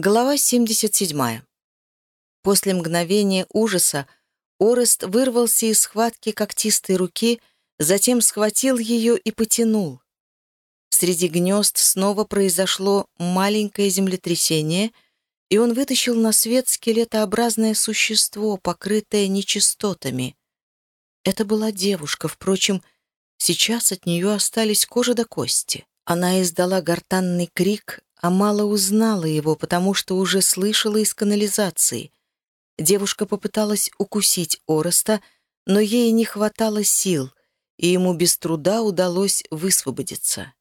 Глава 77. После мгновения ужаса Орест вырвался из схватки когтистой руки, затем схватил ее и потянул. Среди гнезд снова произошло маленькое землетрясение, и он вытащил на свет скелетообразное существо, покрытое нечистотами. Это была девушка, впрочем, сейчас от нее остались кожа до кости. Она издала гортанный крик, Амала узнала его, потому что уже слышала из канализации. Девушка попыталась укусить Ороста, но ей не хватало сил, и ему без труда удалось высвободиться.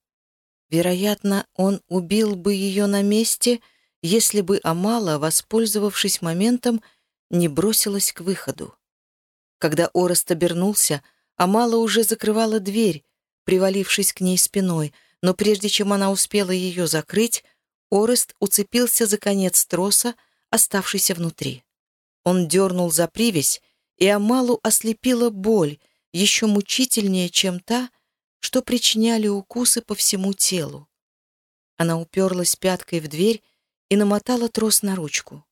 Вероятно, он убил бы ее на месте, если бы Амала, воспользовавшись моментом, не бросилась к выходу. Когда Орест обернулся, Амала уже закрывала дверь, привалившись к ней спиной — но прежде чем она успела ее закрыть, Орест уцепился за конец троса, оставшийся внутри. Он дернул за привязь, и Амалу ослепила боль, еще мучительнее, чем та, что причиняли укусы по всему телу. Она уперлась пяткой в дверь и намотала трос на ручку.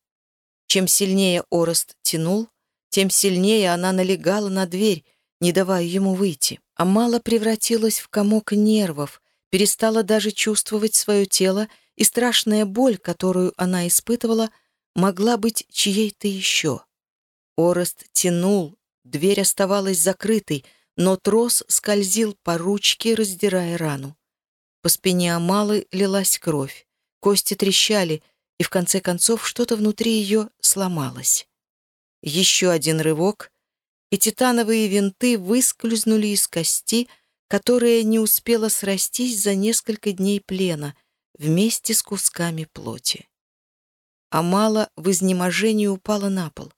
Чем сильнее Орест тянул, тем сильнее она налегала на дверь, не давая ему выйти. Амала превратилась в комок нервов, перестала даже чувствовать свое тело, и страшная боль, которую она испытывала, могла быть чьей-то еще. Орест тянул, дверь оставалась закрытой, но трос скользил по ручке, раздирая рану. По спине Амалы лилась кровь, кости трещали, и в конце концов что-то внутри ее сломалось. Еще один рывок, и титановые винты выскользнули из кости, которая не успела срастись за несколько дней плена вместе с кусками плоти. Амала в изнеможении упала на пол.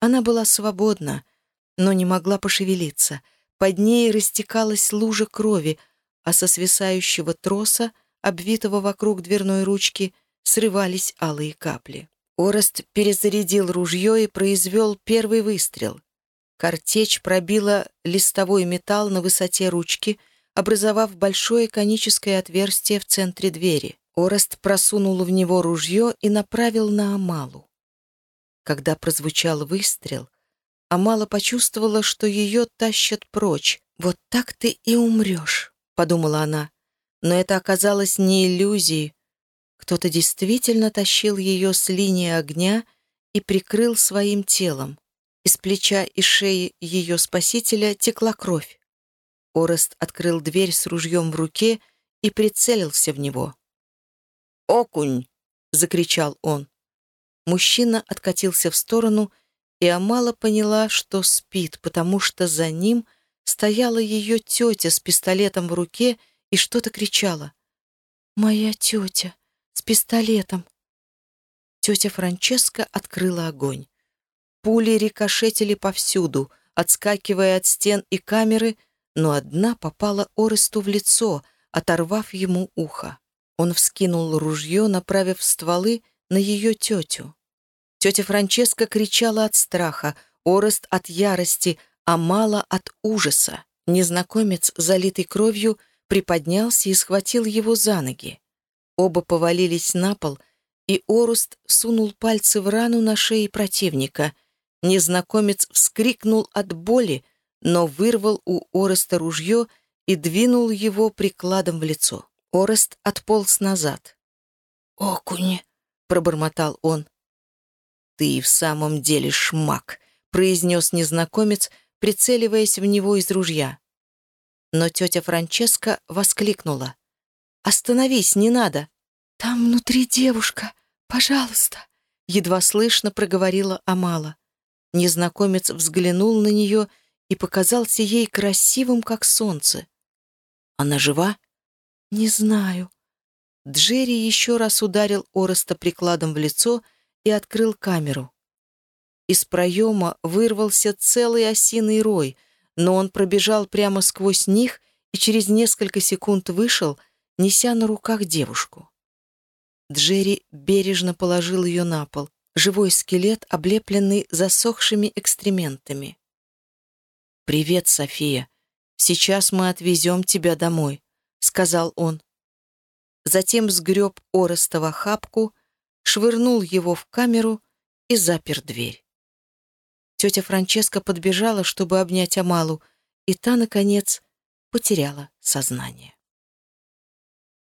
Она была свободна, но не могла пошевелиться. Под ней растекалась лужа крови, а со свисающего троса, обвитого вокруг дверной ручки, срывались алые капли. Орест перезарядил ружье и произвел первый выстрел. Картечь пробила листовой металл на высоте ручки, образовав большое коническое отверстие в центре двери. Орест просунул в него ружье и направил на Амалу. Когда прозвучал выстрел, Амала почувствовала, что ее тащат прочь. «Вот так ты и умрешь», — подумала она. Но это оказалось не иллюзией. Кто-то действительно тащил ее с линии огня и прикрыл своим телом. Из плеча и шеи ее спасителя текла кровь. Орест открыл дверь с ружьем в руке и прицелился в него. «Окунь!» — закричал он. Мужчина откатился в сторону, и Амала поняла, что спит, потому что за ним стояла ее тетя с пистолетом в руке и что-то кричала. «Моя тетя с пистолетом!» Тетя Франческа открыла огонь. Пули рикошетили повсюду, отскакивая от стен и камеры, но одна попала Оресту в лицо, оторвав ему ухо. Он вскинул ружье, направив стволы на ее тетю. Тетя Франческа кричала от страха, Орест от ярости, а мало от ужаса. Незнакомец, залитый кровью, приподнялся и схватил его за ноги. Оба повалились на пол, и Орест сунул пальцы в рану на шее противника — Незнакомец вскрикнул от боли, но вырвал у Ореста ружье и двинул его прикладом в лицо. Орест отполз назад. «Окунь!» — пробормотал он. «Ты и в самом деле шмак!» — произнес незнакомец, прицеливаясь в него из ружья. Но тетя Франческа воскликнула. «Остановись, не надо!» «Там внутри девушка! Пожалуйста!» Едва слышно проговорила Амала. Незнакомец взглянул на нее и показался ей красивым, как солнце. «Она жива?» «Не знаю». Джерри еще раз ударил Ореста прикладом в лицо и открыл камеру. Из проема вырвался целый осиный рой, но он пробежал прямо сквозь них и через несколько секунд вышел, неся на руках девушку. Джерри бережно положил ее на пол живой скелет, облепленный засохшими экстрементами. «Привет, София. Сейчас мы отвезем тебя домой», — сказал он. Затем сгреб Ореста в охапку, швырнул его в камеру и запер дверь. Тетя Франческа подбежала, чтобы обнять Амалу, и та, наконец, потеряла сознание.